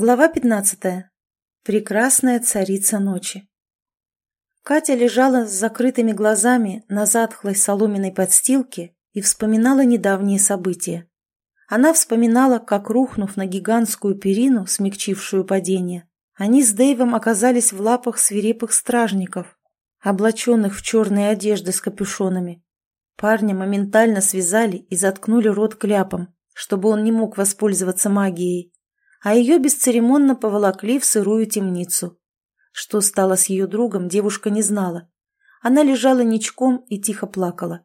Глава 15. Прекрасная царица ночи. Катя лежала с закрытыми глазами на затхлой соломенной подстилке и вспоминала недавние события. Она вспоминала, как, рухнув на гигантскую перину, смягчившую падение, они с Дэйвом оказались в лапах свирепых стражников, облаченных в черные одежды с капюшонами. Парня моментально связали и заткнули рот кляпом, чтобы он не мог воспользоваться магией а ее бесцеремонно поволокли в сырую темницу. Что стало с ее другом, девушка не знала. Она лежала ничком и тихо плакала.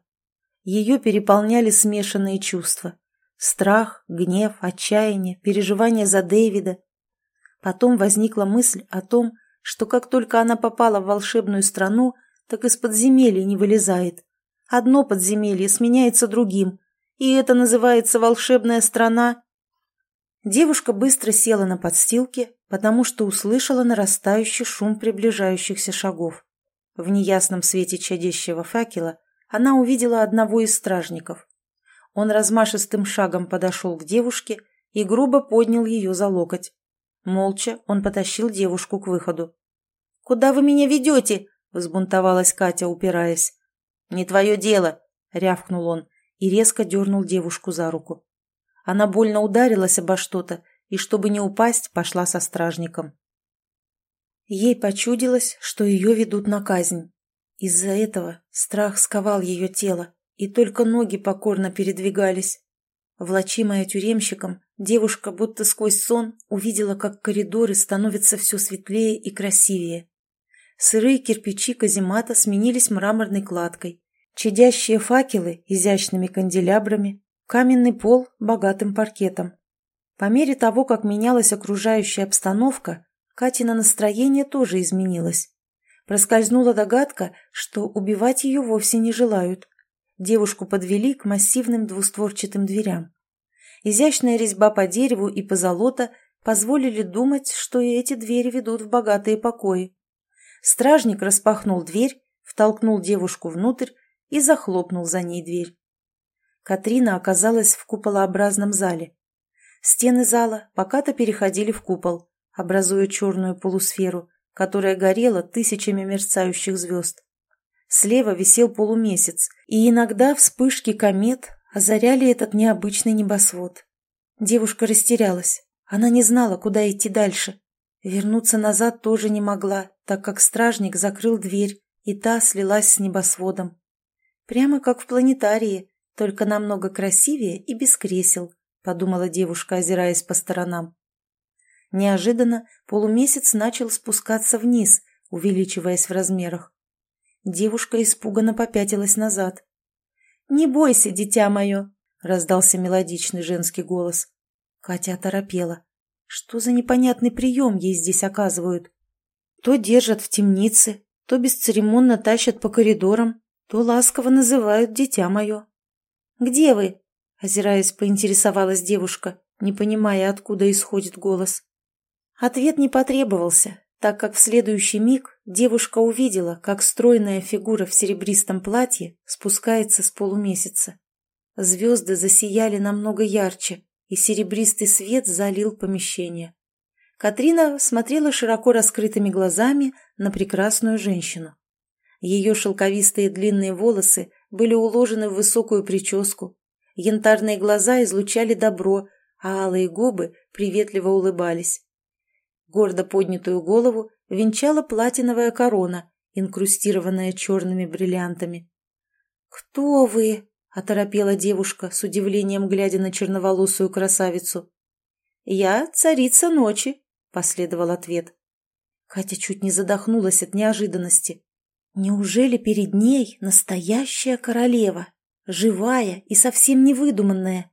Ее переполняли смешанные чувства. Страх, гнев, отчаяние, переживание за Дэвида. Потом возникла мысль о том, что как только она попала в волшебную страну, так из подземелья не вылезает. Одно подземелье сменяется другим, и это называется волшебная страна Девушка быстро села на подстилке, потому что услышала нарастающий шум приближающихся шагов. В неясном свете чадящего факела она увидела одного из стражников. Он размашистым шагом подошел к девушке и грубо поднял ее за локоть. Молча он потащил девушку к выходу. «Куда вы меня ведете?» – взбунтовалась Катя, упираясь. «Не твое дело!» – рявкнул он и резко дернул девушку за руку. Она больно ударилась обо что-то и, чтобы не упасть, пошла со стражником. Ей почудилось, что ее ведут на казнь. Из-за этого страх сковал ее тело, и только ноги покорно передвигались. Влачимая тюремщиком, девушка будто сквозь сон увидела, как коридоры становятся все светлее и красивее. Сырые кирпичи каземата сменились мраморной кладкой, чадящие факелы изящными канделябрами, Каменный пол богатым паркетом. По мере того, как менялась окружающая обстановка, Катина настроение тоже изменилось. Проскользнула догадка, что убивать ее вовсе не желают. Девушку подвели к массивным двустворчатым дверям. Изящная резьба по дереву и позолота позволили думать, что и эти двери ведут в богатые покои. Стражник распахнул дверь, втолкнул девушку внутрь и захлопнул за ней дверь. Катрина оказалась в куполообразном зале. Стены зала пока-то переходили в купол, образуя черную полусферу, которая горела тысячами мерцающих звезд. Слева висел полумесяц, и иногда вспышки комет озаряли этот необычный небосвод. Девушка растерялась. Она не знала, куда идти дальше. Вернуться назад тоже не могла, так как стражник закрыл дверь, и та слилась с небосводом. Прямо как в планетарии, только намного красивее и без кресел, подумала девушка, озираясь по сторонам. Неожиданно полумесяц начал спускаться вниз, увеличиваясь в размерах. Девушка испуганно попятилась назад. «Не бойся, дитя мое!» — раздался мелодичный женский голос. Катя оторопела. Что за непонятный прием ей здесь оказывают? То держат в темнице, то бесцеремонно тащат по коридорам, то ласково называют «дитя мое». «Где вы?» – озираясь, поинтересовалась девушка, не понимая, откуда исходит голос. Ответ не потребовался, так как в следующий миг девушка увидела, как стройная фигура в серебристом платье спускается с полумесяца. Звезды засияли намного ярче, и серебристый свет залил помещение. Катрина смотрела широко раскрытыми глазами на прекрасную женщину. Ее шелковистые длинные волосы были уложены в высокую прическу, янтарные глаза излучали добро, а алые губы приветливо улыбались. Гордо поднятую голову венчала платиновая корона, инкрустированная черными бриллиантами. «Кто вы?» — оторопела девушка, с удивлением глядя на черноволосую красавицу. «Я царица ночи», — последовал ответ. Катя чуть не задохнулась от неожиданности. Неужели перед ней настоящая королева, живая и совсем не выдуманная?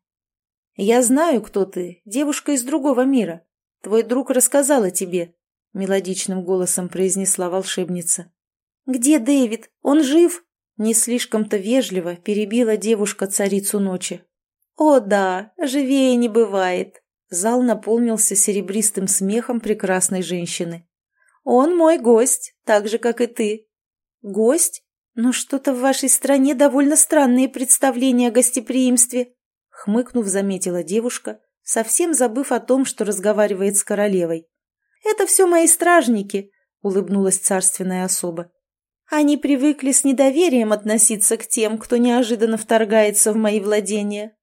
«Я знаю, кто ты, девушка из другого мира. Твой друг рассказал о тебе», — мелодичным голосом произнесла волшебница. «Где Дэвид? Он жив?» Не слишком-то вежливо перебила девушка царицу ночи. «О да, живее не бывает!» Зал наполнился серебристым смехом прекрасной женщины. «Он мой гость, так же, как и ты. «Гость? Но что-то в вашей стране довольно странные представления о гостеприимстве», хмыкнув, заметила девушка, совсем забыв о том, что разговаривает с королевой. «Это все мои стражники», — улыбнулась царственная особа. «Они привыкли с недоверием относиться к тем, кто неожиданно вторгается в мои владения».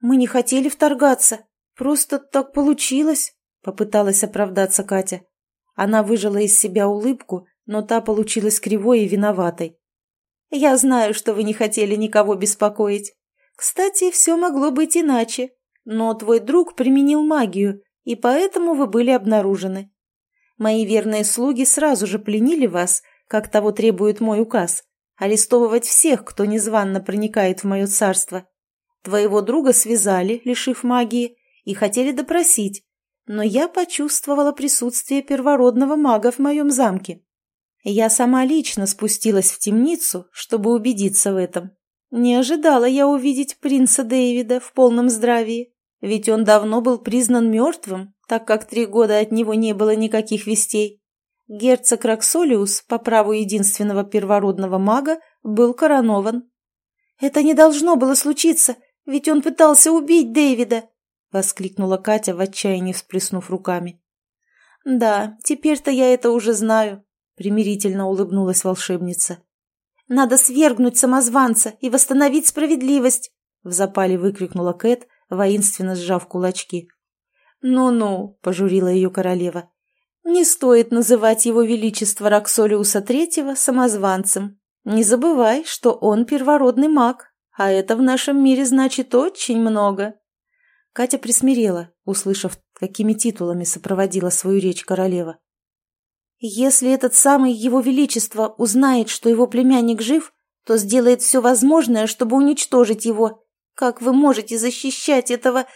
«Мы не хотели вторгаться, просто так получилось», — попыталась оправдаться Катя. Она выжила из себя улыбку, но та получилась кривой и виноватой. «Я знаю, что вы не хотели никого беспокоить. Кстати, все могло быть иначе, но твой друг применил магию, и поэтому вы были обнаружены. Мои верные слуги сразу же пленили вас, как того требует мой указ, арестовывать всех, кто незванно проникает в мое царство. Твоего друга связали, лишив магии, и хотели допросить, но я почувствовала присутствие первородного мага в моем замке. Я сама лично спустилась в темницу, чтобы убедиться в этом. Не ожидала я увидеть принца Дэвида в полном здравии, ведь он давно был признан мертвым, так как три года от него не было никаких вестей. Герцог Роксолиус, по праву единственного первородного мага, был коронован. «Это не должно было случиться, ведь он пытался убить Дэвида!» — воскликнула Катя в отчаянии, всплеснув руками. «Да, теперь-то я это уже знаю», — примирительно улыбнулась волшебница. «Надо свергнуть самозванца и восстановить справедливость!» — в запале выкрикнула Кэт, воинственно сжав кулачки. «Ну-ну», — пожурила ее королева, — «не стоит называть его величество Роксолиуса Третьего самозванцем. Не забывай, что он первородный маг, а это в нашем мире значит очень много». Катя присмирела, услышав, какими титулами сопроводила свою речь королева. «Если этот самый его величество узнает, что его племянник жив, то сделает все возможное, чтобы уничтожить его. Как вы можете защищать этого...»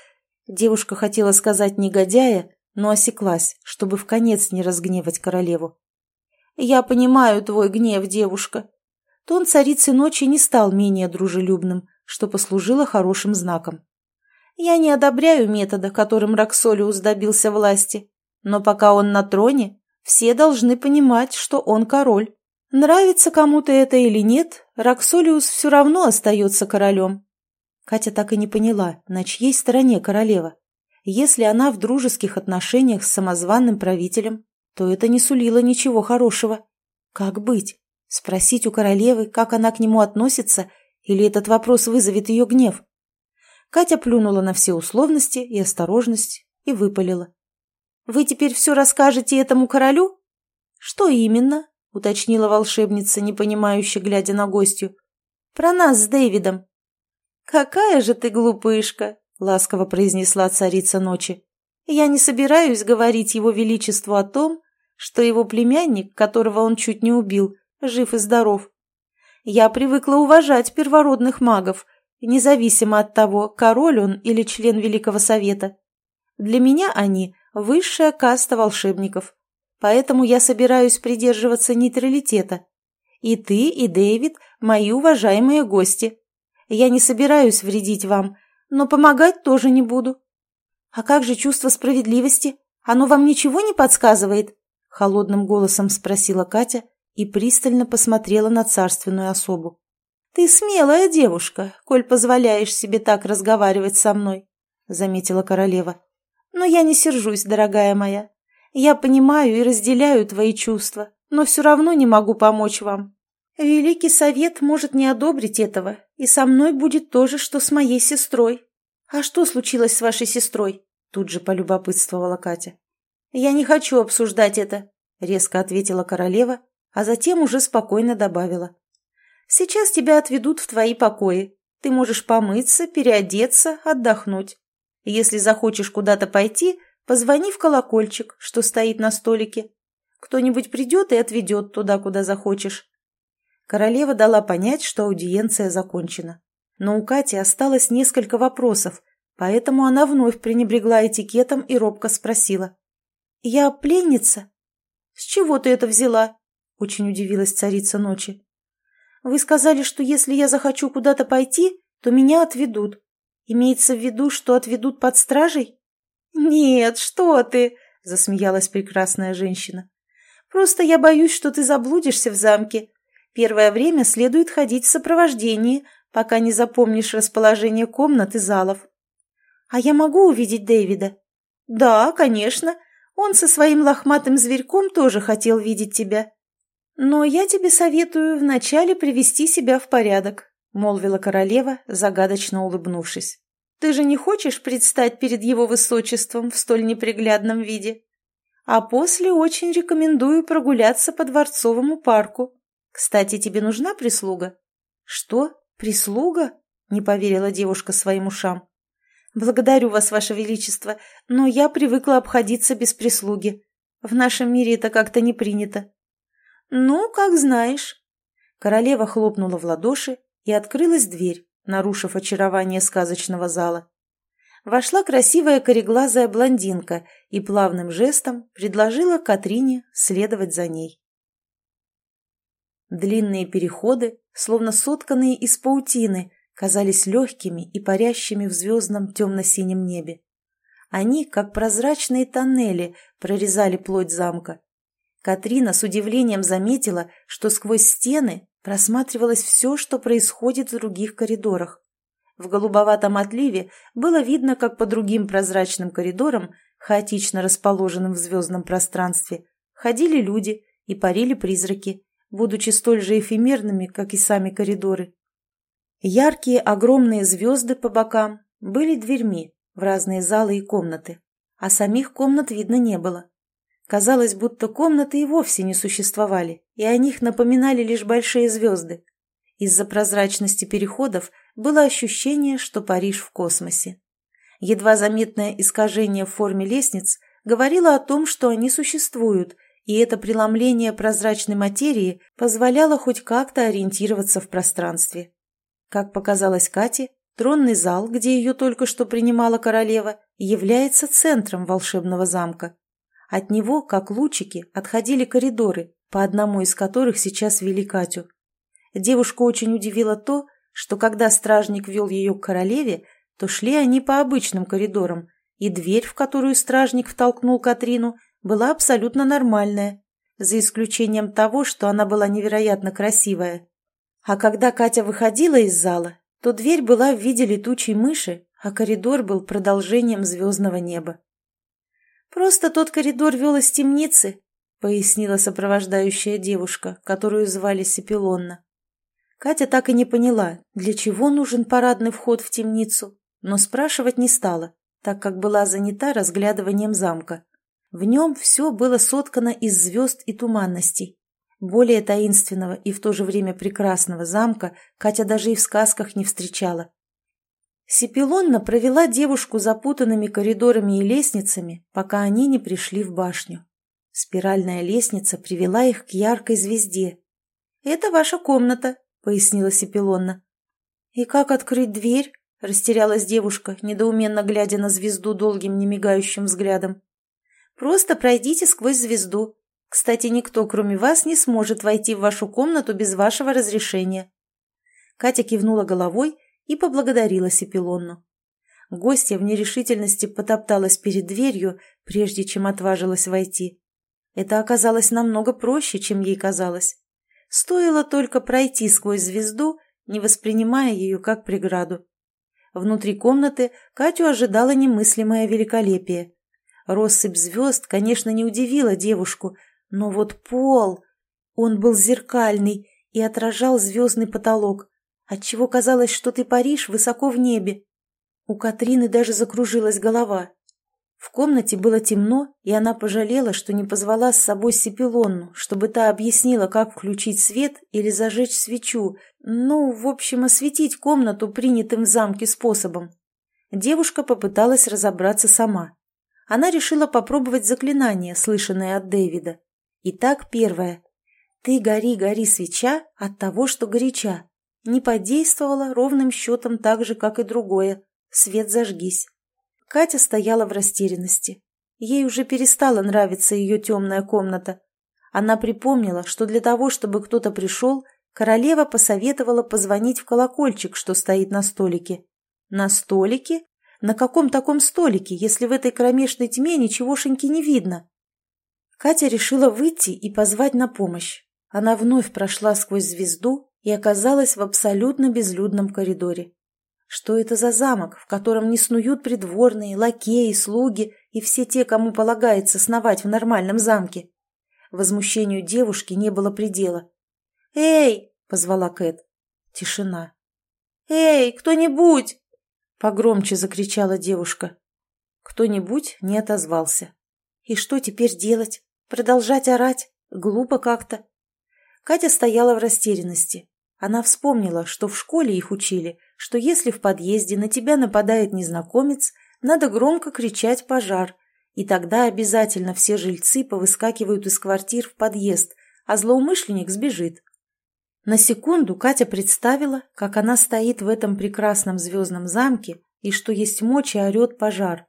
Девушка хотела сказать негодяя, но осеклась, чтобы в конец не разгневать королеву. «Я понимаю твой гнев, девушка». Тон царицы ночи не стал менее дружелюбным, что послужило хорошим знаком. «Я не одобряю метода, которым Роксолиус добился власти, но пока он на троне, все должны понимать, что он король. Нравится кому-то это или нет, Роксолиус все равно остается королем, Катя так и не поняла, на чьей стороне королева. Если она в дружеских отношениях с самозванным правителем, то это не сулило ничего хорошего. Как быть? Спросить у королевы, как она к нему относится, или этот вопрос вызовет ее гнев? Катя плюнула на все условности и осторожность и выпалила. «Вы теперь все расскажете этому королю?» «Что именно?» — уточнила волшебница, непонимающе глядя на гостью. «Про нас с Дэвидом. «Какая же ты глупышка!» — ласково произнесла царица ночи. «Я не собираюсь говорить его величеству о том, что его племянник, которого он чуть не убил, жив и здоров. Я привыкла уважать первородных магов, независимо от того, король он или член Великого Совета. Для меня они – высшая каста волшебников, поэтому я собираюсь придерживаться нейтралитета. И ты, и Дэвид – мои уважаемые гости. Я не собираюсь вредить вам, но помогать тоже не буду. А как же чувство справедливости? Оно вам ничего не подсказывает? Холодным голосом спросила Катя и пристально посмотрела на царственную особу. «Ты смелая девушка, коль позволяешь себе так разговаривать со мной», — заметила королева. «Но я не сержусь, дорогая моя. Я понимаю и разделяю твои чувства, но все равно не могу помочь вам. Великий совет может не одобрить этого, и со мной будет то же, что с моей сестрой. А что случилось с вашей сестрой? Тут же полюбопытствовала Катя. Я не хочу обсуждать это, резко ответила королева, а затем уже спокойно добавила. Сейчас тебя отведут в твои покои. Ты можешь помыться, переодеться, отдохнуть. Если захочешь куда-то пойти, позвони в колокольчик, что стоит на столике. Кто-нибудь придет и отведет туда, куда захочешь. Королева дала понять, что аудиенция закончена. Но у Кати осталось несколько вопросов, поэтому она вновь пренебрегла этикетом и робко спросила. «Я пленница?» «С чего ты это взяла?» – очень удивилась царица ночи. «Вы сказали, что если я захочу куда-то пойти, то меня отведут. Имеется в виду, что отведут под стражей?» «Нет, что ты!» – засмеялась прекрасная женщина. «Просто я боюсь, что ты заблудишься в замке Первое время следует ходить в сопровождении, пока не запомнишь расположение комнат и залов. «А я могу увидеть Дэвида?» «Да, конечно. Он со своим лохматым зверьком тоже хотел видеть тебя. Но я тебе советую вначале привести себя в порядок», — молвила королева, загадочно улыбнувшись. «Ты же не хочешь предстать перед его высочеством в столь неприглядном виде? А после очень рекомендую прогуляться по Дворцовому парку. Кстати, тебе нужна прислуга?» «Что? Прислуга?» — не поверила девушка своим ушам. «Благодарю вас, ваше величество, но я привыкла обходиться без прислуги. В нашем мире это как-то не принято». «Ну, как знаешь». Королева хлопнула в ладоши, и открылась дверь, нарушив очарование сказочного зала. Вошла красивая кореглазая блондинка и плавным жестом предложила Катрине следовать за ней. Длинные переходы, словно сотканные из паутины, казались легкими и парящими в звездном темно-синем небе. Они, как прозрачные тоннели, прорезали плоть замка. Катрина с удивлением заметила, что сквозь стены просматривалось все, что происходит в других коридорах. В голубоватом отливе было видно, как по другим прозрачным коридорам, хаотично расположенным в звездном пространстве, ходили люди и парили призраки, будучи столь же эфемерными, как и сами коридоры. Яркие огромные звезды по бокам были дверьми в разные залы и комнаты, а самих комнат видно не было. Казалось, будто комнаты и вовсе не существовали, и о них напоминали лишь большие звезды. Из-за прозрачности переходов было ощущение, что Париж в космосе. Едва заметное искажение в форме лестниц говорило о том, что они существуют, и это преломление прозрачной материи позволяло хоть как-то ориентироваться в пространстве. Как показалось Кате, тронный зал, где ее только что принимала королева, является центром волшебного замка. От него, как лучики, отходили коридоры, по одному из которых сейчас вели Катю. Девушку очень удивило то, что когда стражник вел ее к королеве, то шли они по обычным коридорам, и дверь, в которую стражник втолкнул Катрину, была абсолютно нормальная, за исключением того, что она была невероятно красивая. А когда Катя выходила из зала, то дверь была в виде летучей мыши, а коридор был продолжением звездного неба. «Просто тот коридор вел из темницы», — пояснила сопровождающая девушка, которую звали Сепилонна. Катя так и не поняла, для чего нужен парадный вход в темницу, но спрашивать не стала, так как была занята разглядыванием замка. В нем все было соткано из звезд и туманностей. Более таинственного и в то же время прекрасного замка Катя даже и в сказках не встречала. Сипилонна провела девушку запутанными коридорами и лестницами, пока они не пришли в башню. Спиральная лестница привела их к яркой звезде. «Это ваша комната», — пояснила Сипилонна. «И как открыть дверь?» — растерялась девушка, недоуменно глядя на звезду долгим немигающим взглядом. «Просто пройдите сквозь звезду. Кстати, никто, кроме вас, не сможет войти в вашу комнату без вашего разрешения». Катя кивнула головой и поблагодарила Сипилонну. Гостья в нерешительности потопталась перед дверью, прежде чем отважилась войти. Это оказалось намного проще, чем ей казалось. Стоило только пройти сквозь звезду, не воспринимая ее как преграду. Внутри комнаты Катю ожидало немыслимое великолепие. Россыпь звезд, конечно, не удивила девушку, но вот пол... Он был зеркальный и отражал звездный потолок отчего казалось, что ты паришь высоко в небе. У Катрины даже закружилась голова. В комнате было темно, и она пожалела, что не позвала с собой Сипилонну, чтобы та объяснила, как включить свет или зажечь свечу, ну, в общем, осветить комнату принятым в замке способом. Девушка попыталась разобраться сама. Она решила попробовать заклинание, слышанное от Дэвида. Итак, первое. «Ты гори, гори свеча от того, что горяча» не подействовало ровным счетом так же, как и другое. Свет зажгись. Катя стояла в растерянности. Ей уже перестала нравиться ее темная комната. Она припомнила, что для того, чтобы кто-то пришел, королева посоветовала позвонить в колокольчик, что стоит на столике. На столике? На каком таком столике, если в этой кромешной тьме ничегошеньки не видно? Катя решила выйти и позвать на помощь. Она вновь прошла сквозь звезду и оказалась в абсолютно безлюдном коридоре. Что это за замок, в котором не снуют придворные, лакеи, слуги и все те, кому полагается сновать в нормальном замке? Возмущению девушки не было предела. «Эй!» — позвала Кэт. Тишина. «Эй, кто-нибудь!» — погромче закричала девушка. Кто-нибудь не отозвался. И что теперь делать? Продолжать орать? Глупо как-то. Катя стояла в растерянности. Она вспомнила, что в школе их учили, что если в подъезде на тебя нападает незнакомец, надо громко кричать «пожар», и тогда обязательно все жильцы повыскакивают из квартир в подъезд, а злоумышленник сбежит. На секунду Катя представила, как она стоит в этом прекрасном звездном замке и что есть мочи орет пожар.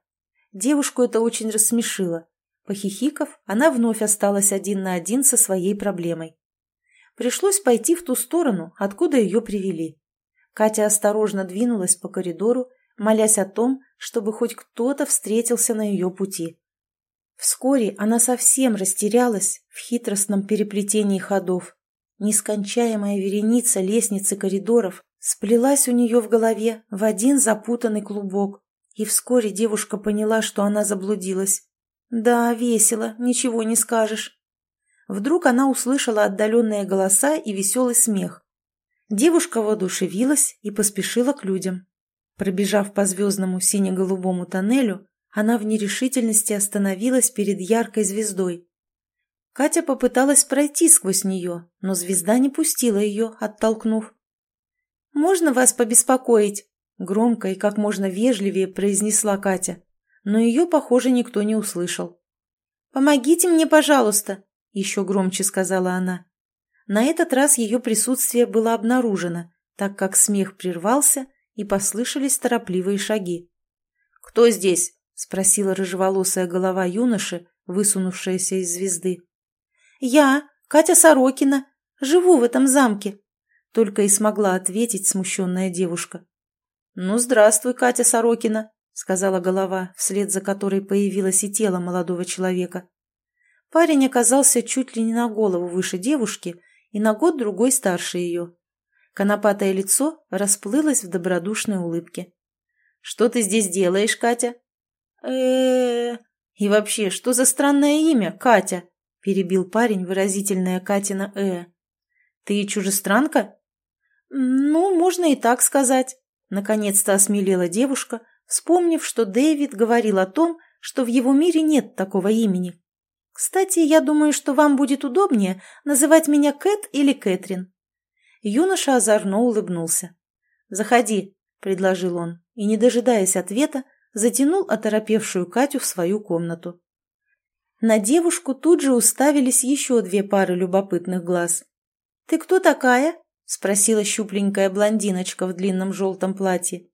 Девушку это очень рассмешило. Похихиков, она вновь осталась один на один со своей проблемой. Пришлось пойти в ту сторону, откуда ее привели. Катя осторожно двинулась по коридору, молясь о том, чтобы хоть кто-то встретился на ее пути. Вскоре она совсем растерялась в хитростном переплетении ходов. Нескончаемая вереница лестниц и коридоров сплелась у нее в голове в один запутанный клубок, и вскоре девушка поняла, что она заблудилась. Да, весело, ничего не скажешь. Вдруг она услышала отдаленные голоса и веселый смех. Девушка воодушевилась и поспешила к людям. Пробежав по звездному сине-голубому тоннелю, она в нерешительности остановилась перед яркой звездой. Катя попыталась пройти сквозь нее, но звезда не пустила ее, оттолкнув. «Можно вас побеспокоить?» — громко и как можно вежливее произнесла Катя, но ее, похоже, никто не услышал. «Помогите мне, пожалуйста!» — еще громче сказала она. На этот раз ее присутствие было обнаружено, так как смех прервался и послышались торопливые шаги. «Кто здесь?» — спросила рыжеволосая голова юноши, высунувшаяся из звезды. «Я, Катя Сорокина, живу в этом замке», — только и смогла ответить смущенная девушка. «Ну, здравствуй, Катя Сорокина», — сказала голова, вслед за которой появилось и тело молодого человека. Парень оказался чуть ли не на голову выше девушки и на год-другой старше ее. Конопатое лицо расплылось в добродушной улыбке. «Что ты здесь делаешь, Катя?» э И вообще, что за странное имя, Катя?» — перебил парень выразительное Катина «э». «Ты чужестранка?» «Ну, можно и так сказать», — наконец-то осмелела девушка, вспомнив, что Дэвид говорил о том, что в его мире нет такого имени. «Кстати, я думаю, что вам будет удобнее называть меня Кэт или Кэтрин. Юноша озорно улыбнулся. «Заходи», — предложил он, и, не дожидаясь ответа, затянул оторопевшую Катю в свою комнату. На девушку тут же уставились еще две пары любопытных глаз. «Ты кто такая?» — спросила щупленькая блондиночка в длинном желтом платье.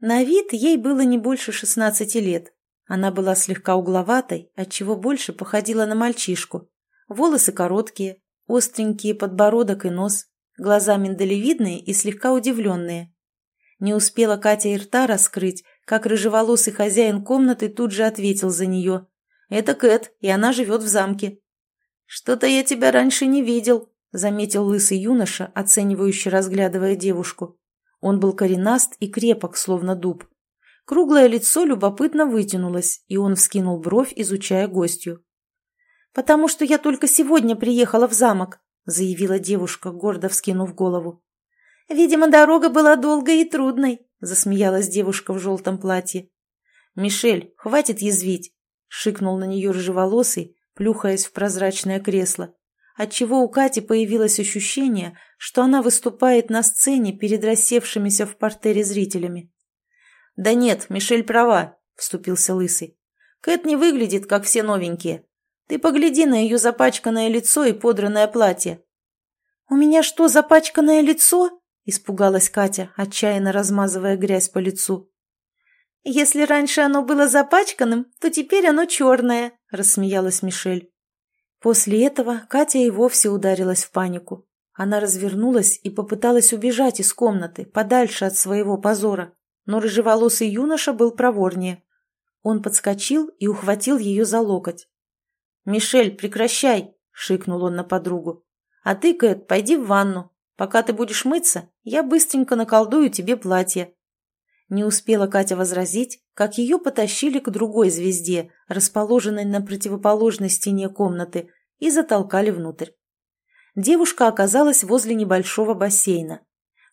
На вид ей было не больше шестнадцати лет. Она была слегка угловатой, отчего больше походила на мальчишку. Волосы короткие, остренькие подбородок и нос, глаза миндалевидные и слегка удивленные. Не успела Катя и рта раскрыть, как рыжеволосый хозяин комнаты тут же ответил за нее. «Это Кэт, и она живет в замке». «Что-то я тебя раньше не видел», — заметил лысый юноша, оценивающе разглядывая девушку. Он был коренаст и крепок, словно дуб. Круглое лицо любопытно вытянулось, и он вскинул бровь, изучая гостью. «Потому что я только сегодня приехала в замок», заявила девушка, гордо вскинув голову. «Видимо, дорога была долгой и трудной», — засмеялась девушка в желтом платье. «Мишель, хватит язвить!» — шикнул на нее рыжеволосый, плюхаясь в прозрачное кресло, отчего у Кати появилось ощущение, что она выступает на сцене перед рассевшимися в портере зрителями. «Да нет, Мишель права», — вступился Лысый. «Кэт не выглядит, как все новенькие. Ты погляди на ее запачканное лицо и подранное платье. «У меня что, запачканное лицо?» – испугалась Катя, отчаянно размазывая грязь по лицу. «Если раньше оно было запачканным, то теперь оно черное», – рассмеялась Мишель. После этого Катя и вовсе ударилась в панику. Она развернулась и попыталась убежать из комнаты, подальше от своего позора, но рыжеволосый юноша был проворнее. Он подскочил и ухватил ее за локоть. «Мишель, прекращай!» — шикнул он на подругу. «А ты, Кэт, пойди в ванну. Пока ты будешь мыться, я быстренько наколдую тебе платье». Не успела Катя возразить, как ее потащили к другой звезде, расположенной на противоположной стене комнаты, и затолкали внутрь. Девушка оказалась возле небольшого бассейна.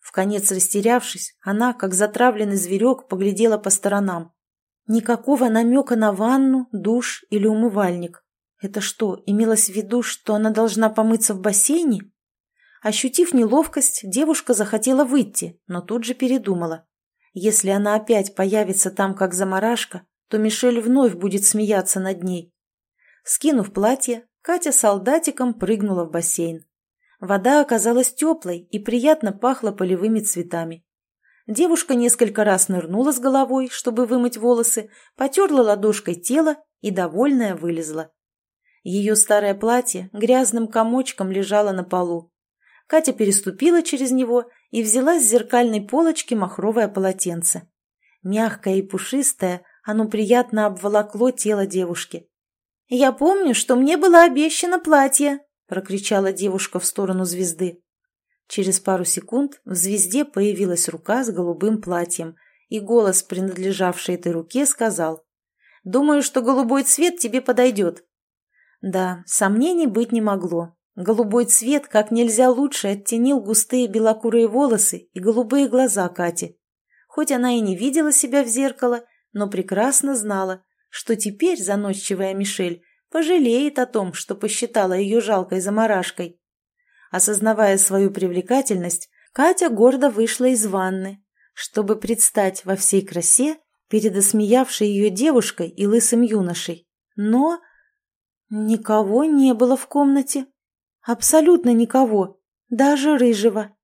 В конец растерявшись, она, как затравленный зверек, поглядела по сторонам. Никакого намека на ванну, душ или умывальник. Это что, имелось в виду, что она должна помыться в бассейне? Ощутив неловкость, девушка захотела выйти, но тут же передумала. Если она опять появится там, как заморашка, то Мишель вновь будет смеяться над ней. Скинув платье, Катя солдатиком прыгнула в бассейн. Вода оказалась теплой и приятно пахла полевыми цветами. Девушка несколько раз нырнула с головой, чтобы вымыть волосы, потерла ладошкой тело и, довольная, вылезла. Ее старое платье грязным комочком лежало на полу. Катя переступила через него и взяла с зеркальной полочки махровое полотенце. Мягкое и пушистое, оно приятно обволокло тело девушки. «Я помню, что мне было обещано платье», — прокричала девушка в сторону звезды. Через пару секунд в звезде появилась рука с голубым платьем, и голос, принадлежавший этой руке, сказал «Думаю, что голубой цвет тебе подойдет». Да, сомнений быть не могло. Голубой цвет как нельзя лучше оттенил густые белокурые волосы и голубые глаза Кати. Хоть она и не видела себя в зеркало, но прекрасно знала, что теперь заносчивая Мишель пожалеет о том, что посчитала ее жалкой заморашкой. Осознавая свою привлекательность, Катя гордо вышла из ванны, чтобы предстать во всей красе перед осмеявшей ее девушкой и лысым юношей. Но никого не было в комнате. Абсолютно никого, даже рыжего.